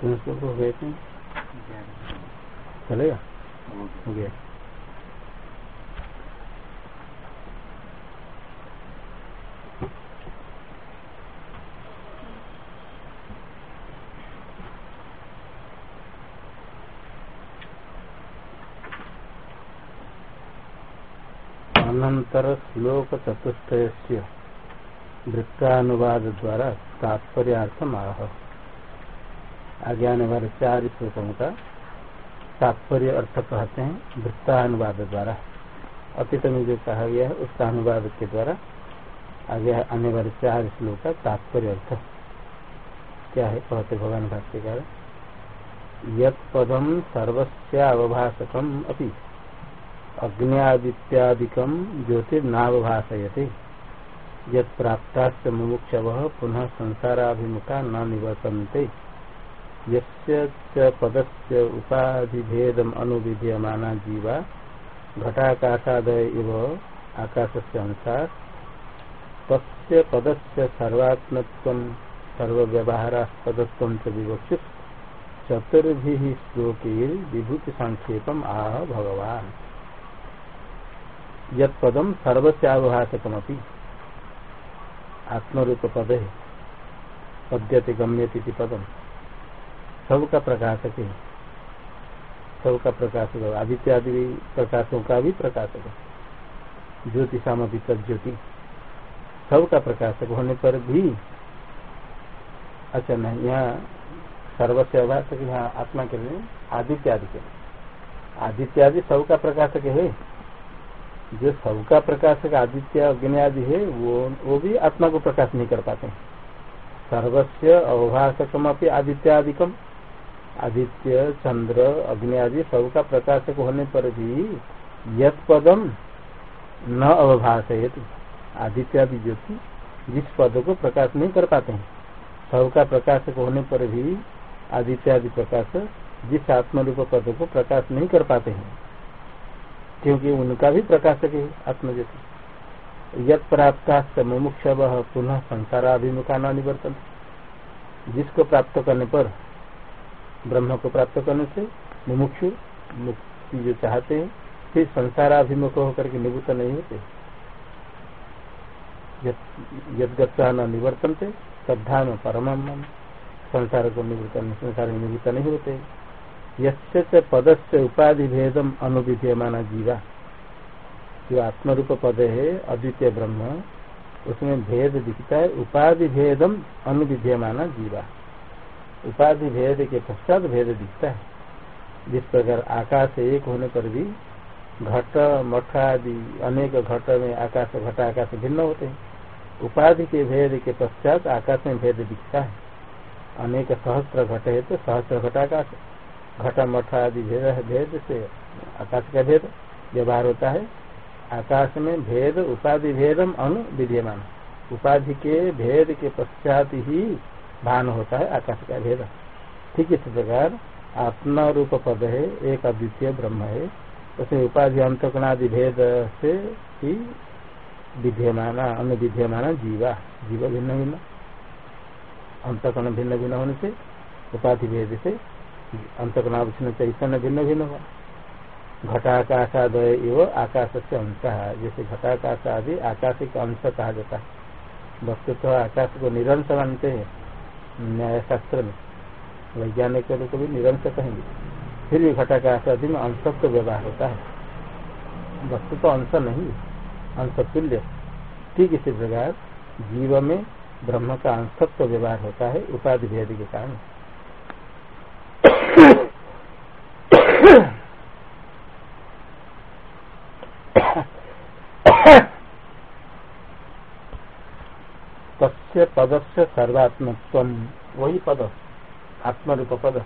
कितने श्लोक हो गए थे? चलेगा? हो गया। अनंतर श्लोक चतुष्टय वृत्तानुवाद द्वारा तात्पर्यार्थम आह आने वाले चार श्लोकों का तात्पर्य अर्थ कहते हैं वृत्तानुवाद द्वारा। अतीत में जो कहा गया है, उसका अनुवाद के द्वारा आगे आने वाले चार श्लोक का तात्पर्य अर्थ। क्या है? कहते भगवान भाष्यकार। यद पदम सर्वस्यावभाषकम अपनी अग्नियादित्यादिकम ज्योतिर्नावभाषयते यद प्राप्ताश्च मुमुक्षव, पुनः संसाराभिमुखा न निवर्तन्ते यस्य उपाधिभेदम जीवा घटाकाशादय इव आकाशस्य अंशाः तस्य पदस्य सर्वात्मत्वं विवक्षित। चतुर्भिः श्लोकैर् विभूति संक्षेपम आह भगवान। यद पदम सर्वस्यावभाषकमपि। आत्मरूप पद पद्यते गम्यति पदम। सबका प्रकाशक है सबका प्रकाशक आदित्य आदि प्रकाशों का भी प्रकाशक है। ज्योति सामपी ज्योति। सबका प्रकाशक होने पर भी अच्छा नहीं, यहाँ सर्वस्व अभाषक यहाँ आत्मा के लिए आदित्य आदि के आदित्य आदि सबका प्रकाशक है। जो सबका प्रकाशक आदित्य, अग्नि आदि है, वो वो भी आत्मा को प्रकाश नहीं कर पाते सर्वस्व अवभाषकम अपनी आदित्यादिकम। आदित्य, चंद्र, अग्नि आदि सबका प्रकाशक होने पर भी यद पदम न अवभाषयत। आदित्य आदि ज्योति जिस पद को प्रकाश नहीं कर पाते हैं, सबका प्रकाशक होने पर भी आदित्य आदि प्रकाश जिस आत्मरूप पद को प्रकाश नहीं कर पाते हैं, क्योंकि उनका भी प्रकाशक है आत्मज्योति। यद प्राप्त मुमुक्ष पुनः संसाराभिमुखा न निवर्तन जिसको प्राप्त करने पर ब्रह्म को प्राप्त करने से मुमुक्षु मुक्ति जो चाहते हैं, फिर संसाराभिमुख होकर के निवृत्त नहीं होते। यदगता न निवर्तन थे श्रद्धा में परम संसार को निवृत्त संसार में निवृत्त नहीं होते। पद से उपाधि भेदम अनुविधीयमाना जीवा। जो आत्मरूप पद है, अद्वितीय ब्रह्म, उसमें भेद दिखता है उपाधि भेदम अनुविधीयमाना जीवा। उपाधि भेद के पश्चात भेद दिखता है। जिस प्रकार आकाश एक होने पर भी घट, मठ आदि अनेक घट में आकाश घट आकाश भिन्न होते हैं, उपाधि के भेद के पश्चात आकाश में भेद दिखता है। अनेक सहस्त्र घट है तो सहस्त्र घटाकाश घटा, मठ आदि भेद भेद से आकाश का भेद व्यवहार होता है। आकाश में भेद उपाधि भेदम अनु विद्यमान। उपाधि के भेद के पश्चात ही भान होता है, आकाश का भेद। ठीक इस प्रकार, आत्मा रूप पद है, एक अद्वितीय ब्रह्म है। उसमें उपाधि अंतकणादि भेद से ही विद्यमान, अन्य विद्यमान जीवा। जीव भिन्न भिन्न। अंतकण भिन्न भिन्न होने से, उपाधि भेद से अंतकणावच्छिन्न चैतन्य भिन्न भिन्न हुआ घटाकाशादय एवं आकाश से अंश। जैसे घटाकाश आदि आकाश का अंश कहा जाता है। वस्तु तो आकाश को निरंतर मानते हैं। न्याय शास्त्र में। वैज्ञानिक लोग भी निरंतर कहेंगे। फिर भी घटाकाश आदि में अंश तो व्यवहार होता है। वस्तु तो अंश नहीं अंश तुल्य ठीक इसी प्रकार जीव में ब्रह्म का अंशत्व व्यवहार होता है उपाधि भेद के कारण। तस्य पदस्य सर्वात्मत्व वही पद। आत्मरूप पद।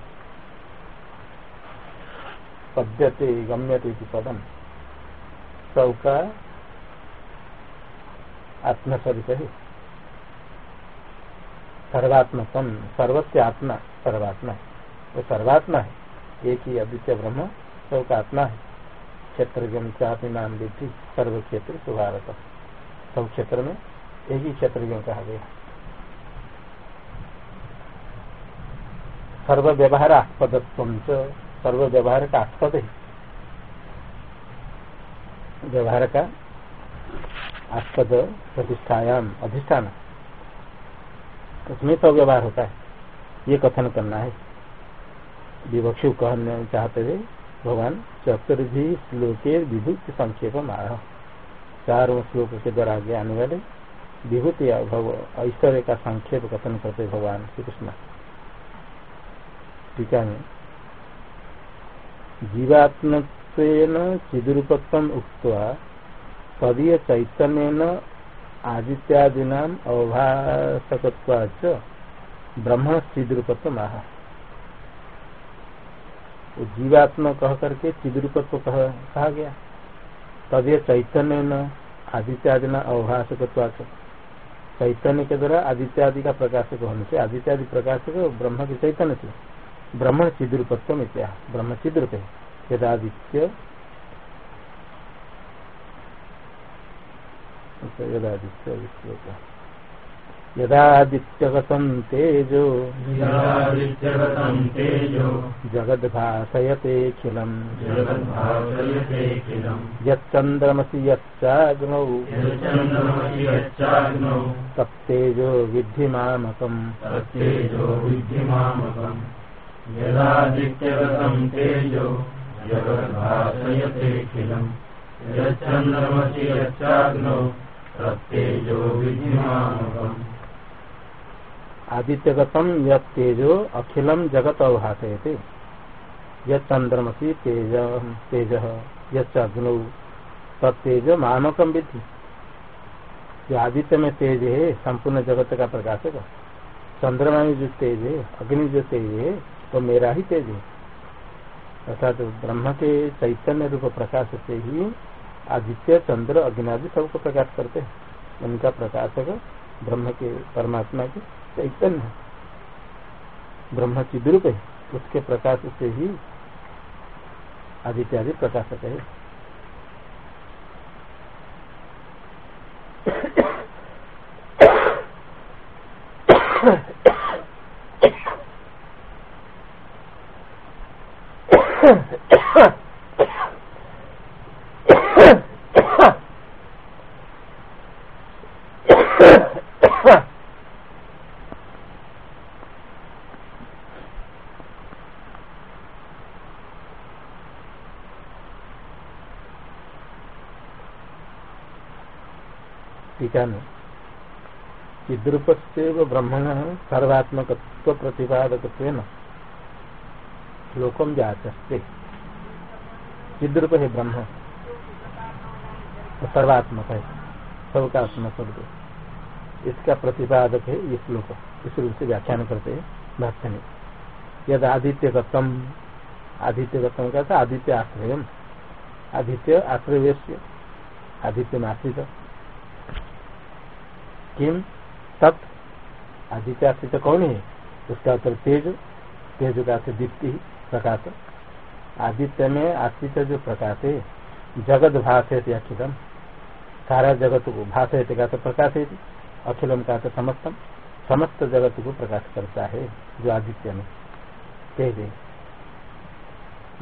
पद्यते, गम्यते पदम। सबका आत्मस्वरूप। है सर्वात्मकम सर्वस्य आत्मा, सर्वात्मा। वो सर्वात्मा है। एक ही अद्वितीय ब्रह्म सबका आत्मा है। क्षेत्र चापी नाम विधि सर्व क्षेत्र सुभारत सब क्षेत्र में एक ही क्षेत्र कहा गया सर्व व्यवहार आस्पद सर्व व्यवहार का आस्पद है व्यवहार का आस्पद प्रतिष्ठायाम, अधिष्ठान। उसमें तो व्यवहार होता है। ये कथन करना है। विवक्षु कहने चाहते थे भगवान चतुर्भी श्लोके विभुति संक्षेप मारा चारों श्लोक के द्वारा आगे आने वाले विभूति अभव ऐश्वर्य का संक्षेप कथन करते भगवान श्री कृष्ण टीका में जीवात्म चिदुरूपत्व उक्त तदीय चैतन्य आदित्यादीना अवभाषक ब्रह्म चिदरूपत्व माह जीवात्मा कह करके चिदरूपत्व कहा गया। तदीय चैतन्य आदित्यादि न अवभाषक चैतन्य के द्वारा आदित्य आदि का प्रकाशक होने से आदित्य आदि प्रकाशक ब्रह्म के चैतन्य से ब्रह्मण चिद्रूपत्व में क्या ब्रह्म चिद्रूप। है यदादित्य यदादित्य यदादित्यगतं तेजो। जगद्भासयतेऽखिलम् यच्चन्द्रमसि यच्चाग्नौ। तत्तेजो विद्धि तत्तेजो विद्धि मामकम् यदादित्यगतं तेजो। जगद्भासयतेऽखिलम् यच्चन्द्रमसि यच्चाग्नौ। तत्तेजो विद्धि मामकम् आदित्यगतम यद तेजो अखिलम जगत अवभाषयते यद चंद्रमसी तेज तेज यग्नौ तत्तेज मानकम विधि जो आदित्य में तेज है संपूर्ण जगत का प्रकाशक। चंद्रमा में जो तेज है अग्नि जो तेज है तो मेरा ही तेज। है अर्थात तो ब्रह्म के चैतन्य रूप प्रकाश से ही आदित्य, चंद्र अग्नि आदि सबको प्रकाश करते हैं। उनका प्रकाशक ब्रह्म के परमात्मा के चैतन्य ब्रह्म चिद्रूप है उसके प्रकाश से ही आदित्य आदि प्रकाशक है टीका में चिद्रूप से ब्रह्मण सर्वात्मक प्रतिपादक श्लोकम जाचस्ते चिद्रूप है ब्रह्म तो सर्वात्मक है, सबका आत्मा स्वरूप इसका प्रतिपादक है ये श्लोक। इस रूप से व्याख्यान करते हैं भाष्य में यद आदित्य गतम आदित्य गतम का था आदित्य आश्रय आदित्य आश्रय आदित्य में आश्रित किम? तत्। आदित्य आश्रित कौन है? उसका उत्तर तेज तेज का दीप्ति, प्रकाश। आदित्य में आश्रित जो प्रकाश है, जगत भाष है अखिलम। सारा जगत को भाष है का प्रकाश है, अखिलम का तो समस्तम। समस्त जगत को प्रकाश करता है, जो आदित्य में। तेज है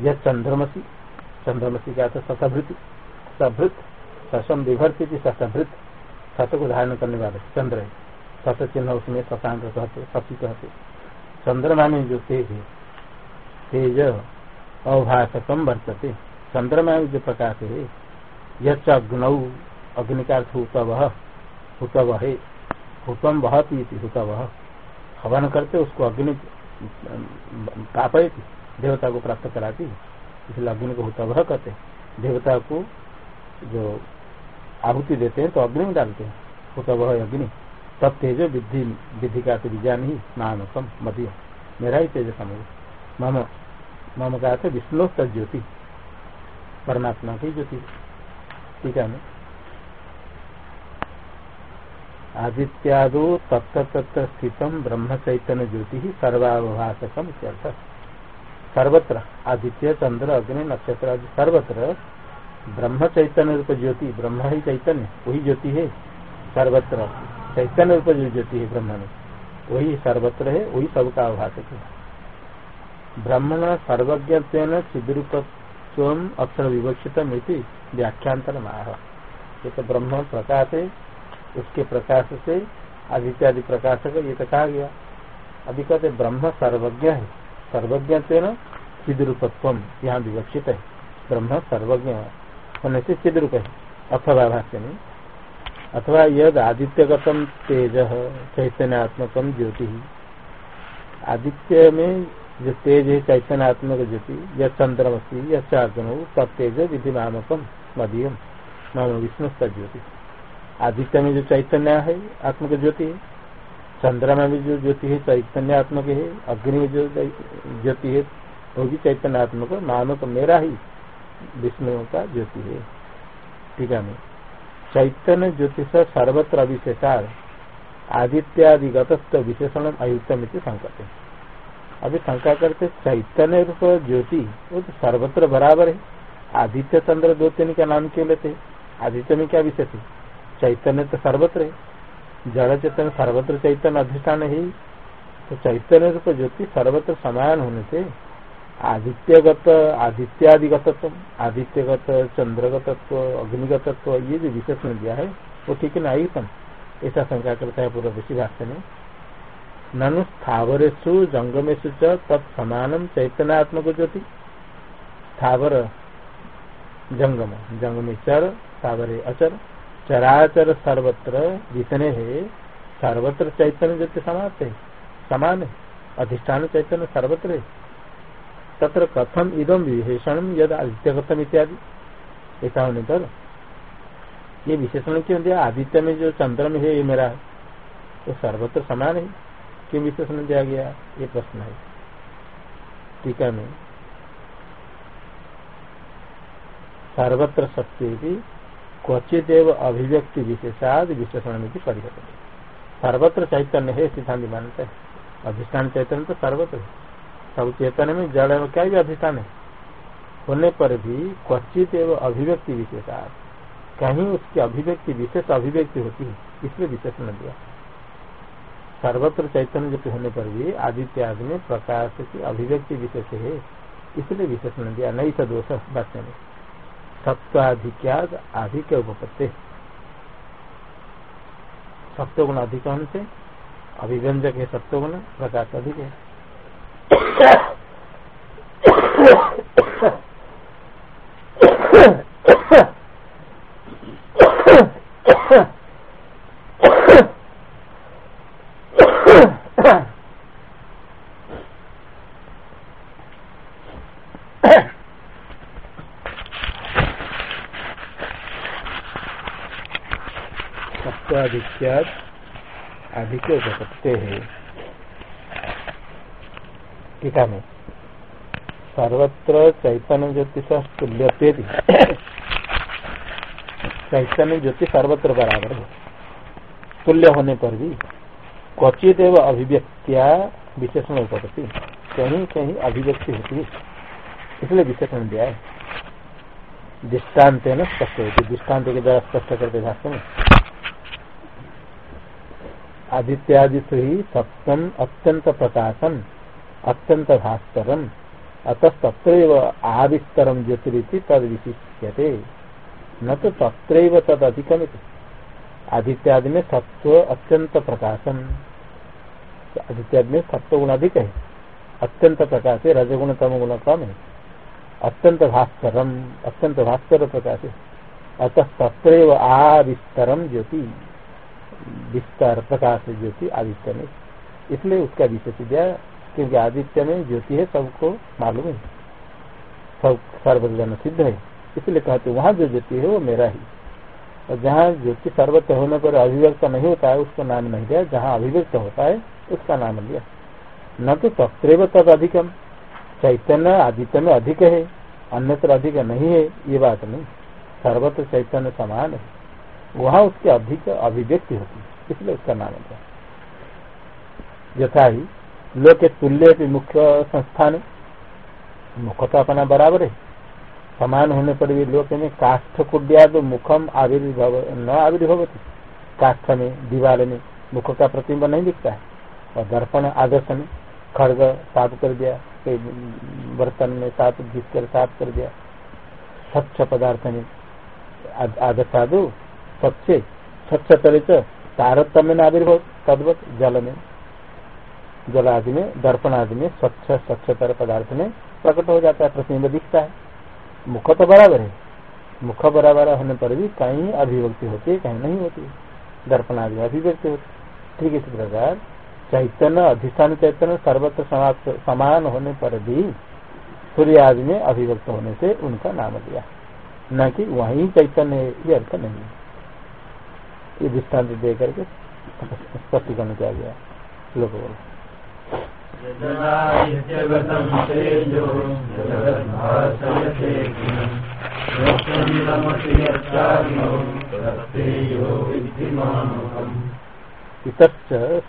यह चंद्रमसी। चंद्रमसी का तो सतभृत। सभृत ससम विभर्ति सतभृत सत को धारण करने वाले चंद्र है। सत चिन्ह उसमें शशांक कहते सती कहते। चंद्रमा में जो तेज है, तेज अभाषकम वर्तते। चंद्रमा में जो प्रकाश है यग्नौ अग्नि का अर्थ तब हुत वह हुतम वहती हुतव हवन करते, उसको अग्नि तापयती देवता को प्राप्त कराती। इसलिए अग्नि को हुत वह कहते देवता को जो आहुति देते हैं तो अग्नि में डालते हैं हुत वह अग्नि। तब तेज विधि विधि का बीजान ही नानकम मध्य मेरा ही तेज समझ मम मम का अर्थ विष्णु ज्योति। परमात्मा की ज्योति। ठीक है आदित्यादो तत्व तत्व स्थित ब्रह्म चैतन्य ज्योति ही सर्वाभाषकम सर्वत्र आदित्य, चंद्र, अग्नि, नक्षत्र आदि सर्वत्र ब्रह्म चैतन्य रूप ज्योति, ब्रह्म ही चैतन्य, वही ज्योति है, सर्वत्र चैतन्य रूप जो ज्योति है ब्रह्म में, वही सर्वत्र है, वही सबका अभाषक है। ब्रह्मण सर्वज्ञ चिद्रूप अक्षर विवक्षित व्याख्यांतर माह ये तो ब्रह्म प्रकाश है, उसके प्रकाश से आदित्यादि प्रकाश का ये तो कहा गया। अभी कहते ब्रह्म सर्वज्ञ है सर्वज्ञ न चिद रूपत्व यहाँ विवक्षित है। ब्रह्म सर्वज्ञ होने से चिद रूप है। अथवा भाष्य में अथवा यद आदित्यगतम तेज, चैतन्यात्मक ज्योति। आदित्य में जो तेज है, चैतन्यात्मक ज्योति, यह चंद्रमसी यह चार्जन तब तेज विधि नामकम मदीयम नाम विष्णु ज्योति। आदित्य में जो चैतन्य है, आत्मक ज्योति है। चंद्रमा में जो ज्योति है चैतन्य आत्मक है। अग्नि में जो ज्योति है, वो भी चैतन्य आत्मक मानो तो मेरा ही। विष्णु का ज्योति है। ठीक है चैतन्य ज्योतिष सर्वत्र अविशेषार आदित्यादिगत विशेषण अयुक्तम संकट अभी शंका करते चैतन्य रूप ज्योति, वो तो सर्वत्र बराबर है। आदित्य चंद्र दो तीन का नाम क्यों लेते आदित्य में क्या विशेष है? चैतन्य तो सर्वत्र है। जड़ चैतन्य सर्वत्र चैतन्य अधिष्ठान है। तो चैतन्य रूप ज्योति सर्वत्र समान होने से आदित्यगत आदित्यादिगत आदित्यगत, चंद्रगतत्व, अग्निगतत्व, ये जो विशेषण दिया है, वो ठीक है ना ऐसा शंका करता है पूरा ऋषि भाष्य में। ननु स्थावरेशु जंगमेशु तत्समान चैतन्यात्मक ज्योति। स्थावर, जंगम, जंगमे चर, स्थावरे अचर। चराचर सर्वत्र जितने है, सर्वत्र चैतन्य ज्योति समाप्त है। समान है। अधिष्ठान चैतन्य सर्वत्र है। तत्र कथम इदम विशेषण यद आदित्यगतम इत्यादि। ऐसा होने पर ये विशेषण क्यों दिया आदित्य में जो चंद्र में है ये मेरा है तो सर्वत्र समान है। क्यों विशेषण दिया गया ये प्रश्न है? टीका में। सर्वत्र सत्य क्वचित एवं अभिव्यक्ति विशेषाद विशेषण में परिवर्तन सर्वत्र चैतन्य है, सिद्धांत मानते। हैं अधिष्ठान चैतन्य तो सर्वत्र सब चैतन्य में जड़ क्या भी अधिष्ठान है? होने पर भी क्वचित एवं अभिव्यक्ति विशेषाद कहीं उसकी अभिव्यक्ति विशेष अभिव्यक्ति होती है, इसलिए विशेषण दिया। सर्वत्र चैतन्य जो होने पर भी आदित्य आदि में प्रकाश की अभिव्यक्ति विशेष है, इसलिए विशेषण दिया। नहीं था दोष वाक्य में सत्वाधिक्याद अधिक उपपत्ति। सत्वगुण अधिक से अभिव्यंजक है सत्वगुण प्रकाश अधिक है। अधिक्यात अधिक उपपत्ते है। टीका में। सर्वत्र चैतन्य ज्योतिष तुल्य चैतन्य ज्योति सर्वत्र बराबर है। तुल्य होने पर भी क्वचित एवं अभिव्यक्तिया विशेषण उपपत्ति। कहीं कहीं अभिव्यक्ति होती है। इसलिए विशेषण दिया है। दृष्टांत न स्पष्ट होती दृष्टांत के द्वारा स्पष्ट करते भाष्य में। आदित्यादि से ही सप्तम अत्यंत प्रकाशन अत्यंत भास्कर अतस्तत्र आविस्तरम ज्योतिरिति तद विशिष्यते। न तो तत्र तद आदित्यादि में सत्व अत्यंत प्रकाशन आदित्यादि में सत्व गुण अधिक है। अत्यंत प्रकाश है रजगुण तम गुण कम है अत्यंत भास्करम अत्यंत भास्कर प्रकाश है अतः तत्र आविस्तरम ज्योति। विस्तार प्रकाश ज्योति में इसलिए उसका विशेष दिया क्योंकि आदित्य में ज्योति है, सबको मालूम है। सब सर्वजन सिद्ध है। इसलिए कहते वहाँ जो ज्योति है, वो मेरा ही। और जहाँ ज्योति सर्वत्र होने पर अभिव्यक्त नहीं होता है, उसको नाम नहीं दिया। जहाँ अभिव्यक्त होता है, उसका नाम लिया न तो तत्व तद अधिकम। चैतन्य आदित्य में अधिक है, अन्यत्र अधिक नहीं है, ये बात नहीं। सर्वत्र चैतन्य समान है। वहाँ उसके अधिक अभिव्यक्ति होती है, इसलिए उसका नाम दिया यथा ही लोक तुल्य मुख्य संस्थान। मुख तो अपना बराबर। है समान होने पर भी लोक में काष्ठ कुड्या तो मुखम आविर्भव न आविर्भवती। काष्ठ में, दीवार में मुख का प्रतिम्ब नहीं दिखता है। और दर्पण आदर्श में खड़ग साफ़ कर दिया बर्तन में साफ़ घिस कर साफ़ कर दिया। स्वच्छ पदार्थ में आदर्श आदर्शादु, स्वच्छ स्वच्छ तरित तारतम्य आविर्भव, तद्वत जल में। जल आदि में, दर्पण आदि में, स्वच्छ, स्वच्छतर पदार्थ में प्रकट हो जाता है प्रतिम्ब दिखता है। मुख तो बराबर है। मुख बराबर होने पर भी कहीं अभिव्यक्ति होती है, कहीं नहीं होती दर्पण आदि में अभिव्यक्ति होती ठीक इसी प्रकार चैतन्य, अधिष्ठान चैतन्य सर्वत्र समान होने पर भी सूर्य आदि में अभिव्यक्त होने से उनका नाम दिया। न कि वही चैतन्य ये अर्थ नहीं ये दृष्टांत दे करके स्पष्टीकरण किया गया लोग बोलो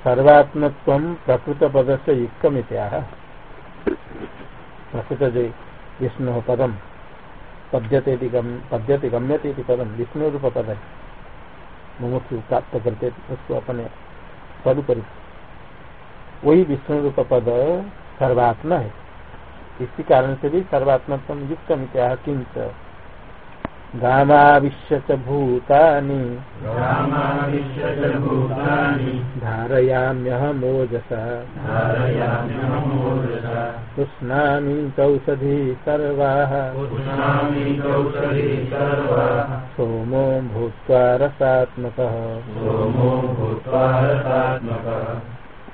सर्वात्म प्रकृत पद से युक्तमित्या प्रकृत जो विष्णु पदम पद्यते पद्यते गम्यते पदम विष्णु रूप पद है मुमुक्षु प्राप्त करते उसको अपने तदुपरि। वही विष्णु रूप पद सर्वात्मा है। इसी कारण से भी सर्वात्मत्व युक्त मित्या किंच। गामाविश्य भूतानि। धारयाम्यहमोजसा पुष्णामि तौषधी सर्वाः। सोमो भूत्वा रसात्मकः। सोमो भूत्वा रसात्मकः।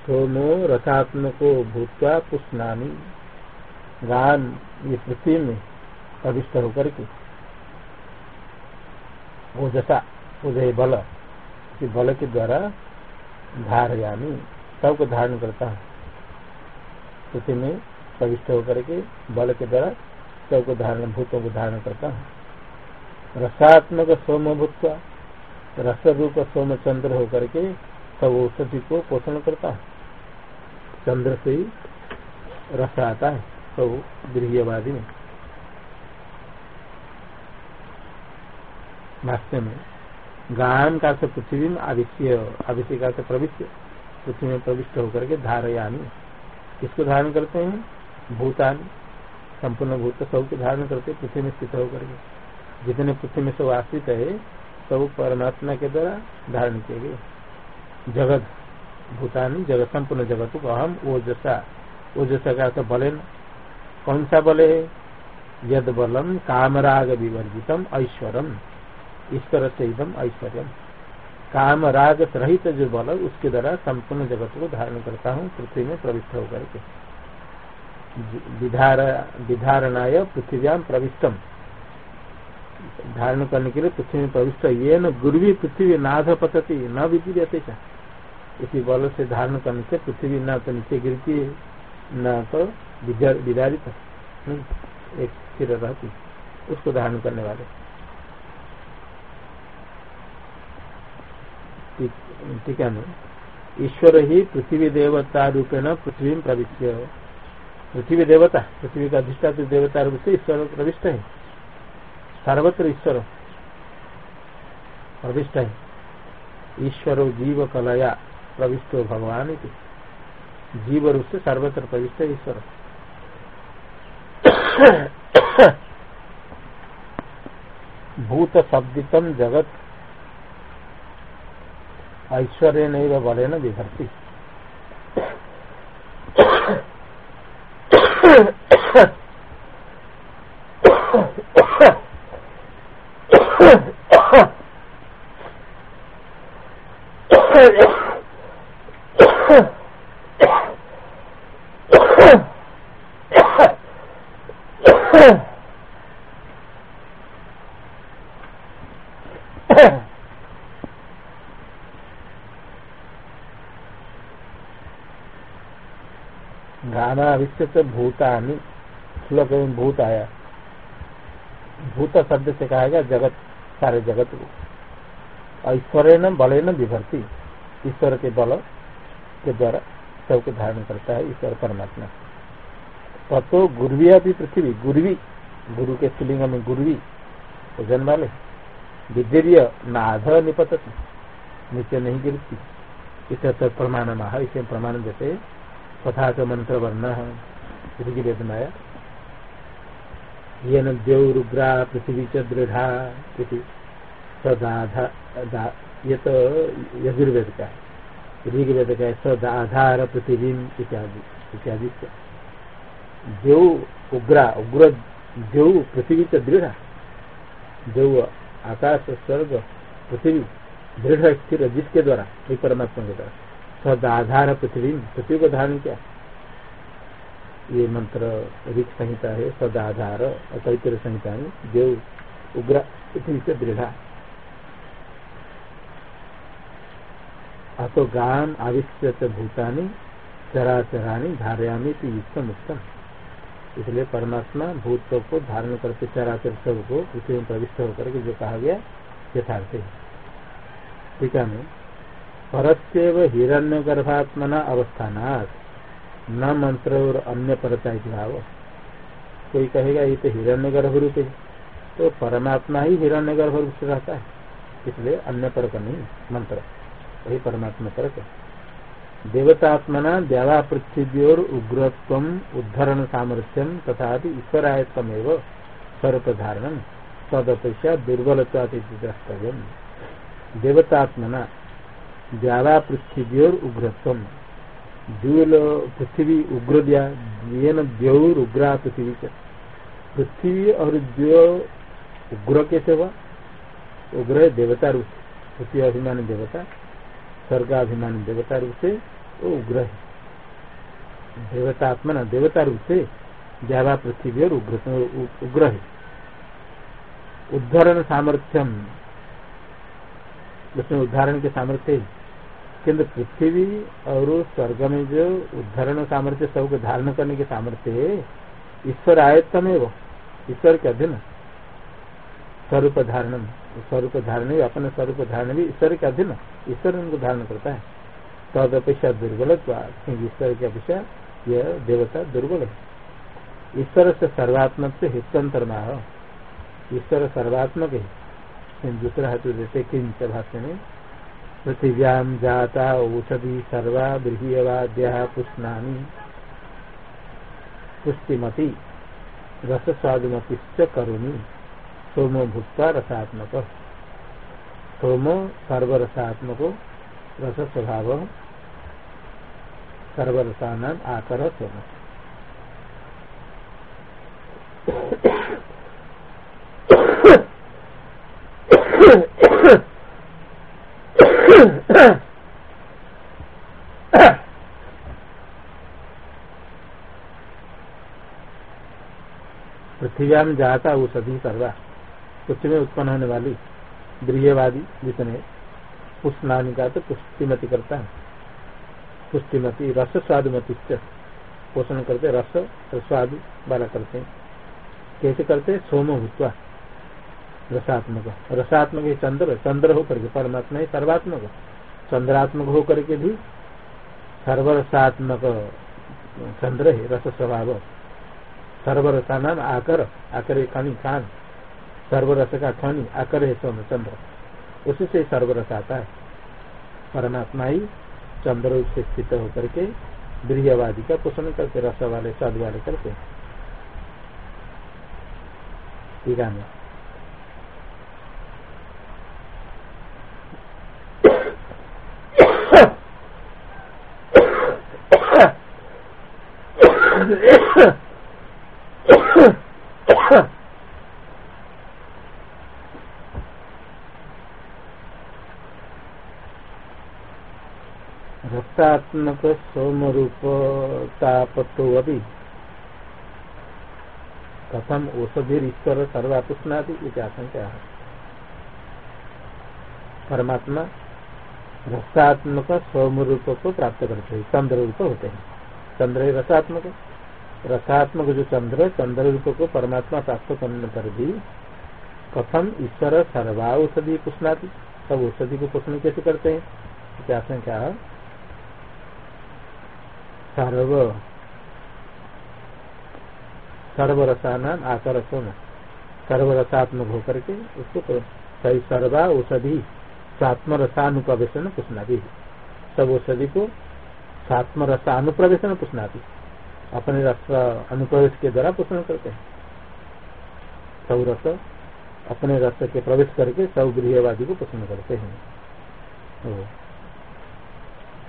सोमो रसात्मको भूतवा पुष्णामी। गान ये पृथ्वी में प्रविष्ट होकर के। ओजसा उदय बल बल के द्वारा धार धारयामी। सबको धारण करता है। पृथ्वी में प्रविष्ट होकर के बल के द्वारा सबको धारण, भूतों को धारण करता है। रसात्मक सोम भूतवा रस रूप सोम चंद्र होकर के सब औषधि को पोषण करता है। चंद्र से ही रस आता है सब गृहवादी में भाष्य में गान का से पृथ्वी में आविश्य आविश्य का से प्रविश्य पृथ्वी में प्रविष्ट होकर के धारयानी किसको धारण करते हैं? भूतान, संपूर्ण भूत सबको धारण करते पृथ्वी में स्थित होकर के। जितने पृथ्वी में सब आश्रित है, सब परमात्मा के द्वारा धारण किए गए। जगत भूतानी जगत संपूर्ण जगत को अहम ओजसा। ओजसा का अर्थ बल कौन सा बल है? यद बलम कामराग विवर्जितम ऐश्वरम ईश्वर से एकदम ऐश्वर्य काम राग रहित जो बल, उसके द्वारा संपूर्ण जगत को धारण करता हूँ, पृथ्वी में प्रविष्ट होकर के। विधारणाय पृथ्व्याम प्रविष्टम। धारण करने के लिए पृथ्वी में प्रविष्ट। ये न गुरुवी पृथ्वी नाध पतती न विधि रहते इसी बल से धारण करने से पृथ्वी न तो नीचे गिरती है, न तो विदारित एक स्थिर रहती उसको धारण करने वाले। ठीक है ईश्वर ही पृथ्वी देवता रूपेण पृथ्वी में प्रविष्ट पृथ्वी देवता, पृथ्वी का अधिष्ठात देवता रूप से ईश्वर प्रविष्ट है। सर्वत्र ईश्वर प्रविष्ट है। ईश्वरो जीव कलया। प्रविष्टो भगवान जीव रूप से सर्वत्र प्रविष्ट ईश्वर। भूत शब्दितम जगत ऐश्वर्य नहीं बड़े न विभर्ती। गाना अविश्चित भूतानी। श्लोक में भूत आया। भूत शब्द से कहा गया, जगत, सारे जगत को। ऐश्वर्य न बल न ईश्वर के बल के द्वारा सबको धारण करता है, ईश्वर परमात्मा। तत्व गुरुविया भी पृथ्वी, गुरुवी, गुरु के स्त्रीलिंग में गुरुवी वज़न वाले विद्य नाध निपत नीचे नहीं गिरती। इसे प्रमाण महा इसे प्रमाण देते तथा च मंत्र वर्ण ऋग्वेद में आया। पृथ्वी च दृढ़ा ये तो यजुर्वेद का है। ऋग्वेद का है, सदाधार पृथ्वी इत्यादि इत्यादि। देव उग्रा, उग्र देव पृथ्वी च दृढ़। देव आकाश, स्वर्ग, पृथ्वी दृढ़, स्थिर, जिसके द्वारा परमात्मा के द्वारा। सदाधार पृथ्वी पृथ्वी को धारण किया। ये मंत्र ऋख संहिता है सदाधार चैत्र संहिता में देव उग्र पृथ्वी से दृढ़ा। अतो गान आविश्य भूतानी, चराचरानी धारयामी उत्तम उत्तम इसलिए परमात्मा भूतों को धारण करते चराचर सबको पृथ्वी में प्रविष्ट होकर के जो कहा गया, यथार्थ है। टीका में। परस्व हिरण्य गर्भात्मना न मंत्र और अन्य परता भाव। कोई कहेगा, ये तो हिरण्य गर्भ रूप है। तो परमात्मा ही हिरण्य गर्भ रूप से रहता है। इसलिए अन्य पर नहीं, मंत्र। वही परमात्मा पर है देवतात्मना देवा पृथ्वी और उग्रत्व उद्धरण सामर्थ्यम तथा ईश्वरायतमेव स्वरूप धारण तदपेक्षा दुर्बलता द्रष्टव्य देवतात्मना ज्वाला पृथ्वी और उग्रत्व द्यूल पृथ्वी उग्र दिया द्योर उग्रा पृथ्वी पृथ्वी और द्यो उग्र कैसे हुआ उग्र देवता रूप। पृथ्वी अभिमानी देवता। स्वर्गाभिमानी देवता रूप से वो उग्र है। देवतात्मना, देवता रूप से ज़्यादा पृथ्वी और उग्र उग्र है। उद्धरण सामर्थ्यम उसमें उदाहरण के सामर्थ्य किन्तु पृथ्वी और स्वर्ग में जो उद्धरण सामर्थ्य सबको धारण करने के सामर्थ्य है, ईश्वर आयत्तम है वो ईश्वर के अधीन, स्वरूप धारण स्वरूप धारण भी अपने स्वरूप धारण भी ईश्वर के अधीन ईश्वर उनको धारण करता है। तद अपेक्षा दुर्बल क्योंकि ईश्वर की अपेक्षा यह देवता दुर्बल है। ईश्वर से सर्वात्मक से हितंतर ईश्वर सर्वात्मक है। दूसरा हेतु देते किंच भाष्य में पृथिव्याम जाता औषधि सर्वा बृहवाद्या पुष्णानी पुष्टिमती रस स्वादुमती करुणी सोमो भुक्ता रसात्मक। सोमो सर्वरसात्मक रस स्वभाव सर्वरसा आकर सोम। पृथ्वी जाता औषधि सर्वा। पृथ्वी में उत्पन्न होने वाली गृहवादी जितने पुष्णानी का तो पुष्टिमति करता है। पुष्टिमति, रस स्वादुमति पोषण करते, रस और स्वादु वाला करते हैं। कैसे करते? सोम भूतवा। रसात्मक। रसात्मक चंद्र चंद्र होकर के परमात्मा ही सर्वात्मक। चंद्रात्मक होकर के भी सर्वरसात्मक चंद्र है, रस स्वभाव। सर्वरसा नाम आकर आकर खनि खान सर्वरस का खनि आकर है सोम चंद्र। उसी से सर्वरस आता है। परमात्मा ही चंद्र रूप से स्थित होकर के गृहवादी का पोषण करते रस वाले, स्वाद वाले करते ठीक है रसात्मक सोम रूप तापतो अभी कथम औषधि ईश्वर सर्वापुष्णादि आशंका। परमात्मा रसात्मक सोम रूप को प्राप्त करते हैं चंद्र रूप होते हैं। चंद्र रसात्मक रसात्मक जो चंद्र चंद्र रूप को परमात्मा प्राप्त करने पर भी कथम ईश्वर सर्वा औषधि पुष्णाति सब औषधि को पुष्ण कैसे करते हैं? क्या है सर्व सर्वरसाना आकर्षण सर्वरसात्मक होकर के उसको सही सर्वा औषधि स्वात्म रसानुप्रवेशन पुष्णादि सब औषधि को स्वात्म रसानुप्रवेशन पुष्णादि अपने रस अनुप्रवेश के द्वारा पोषण करते हैं सब रस अपने रस के प्रवेश करके सब गृहवादी को पोषण करते हैं